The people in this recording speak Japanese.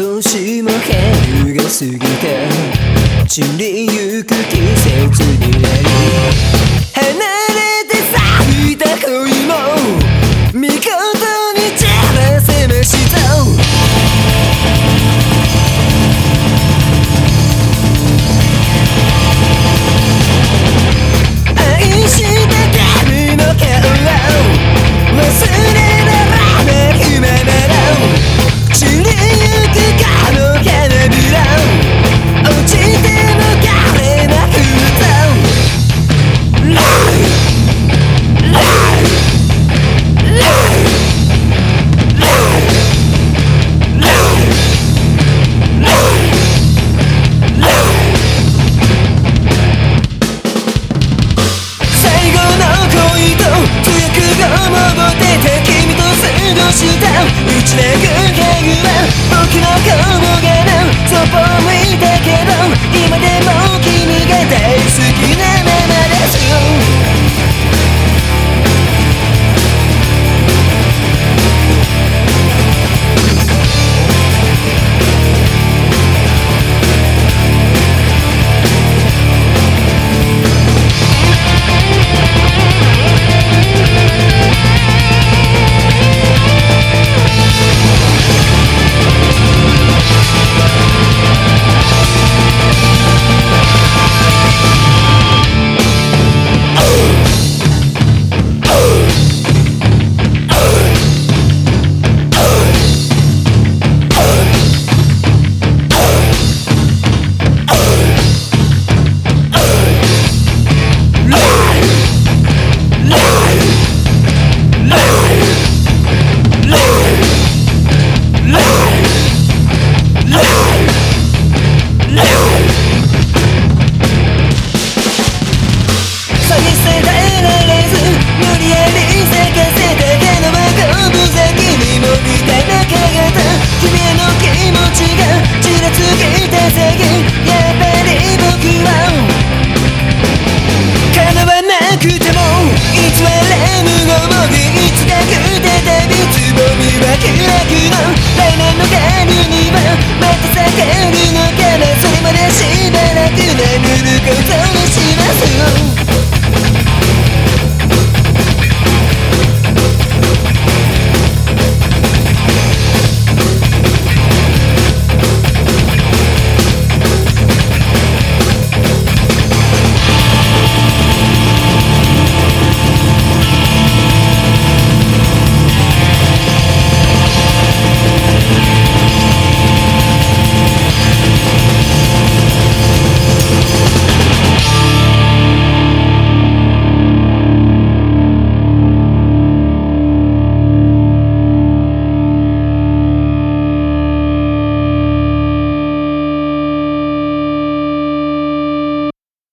年も春が過ぎて散りゆく季節になり to.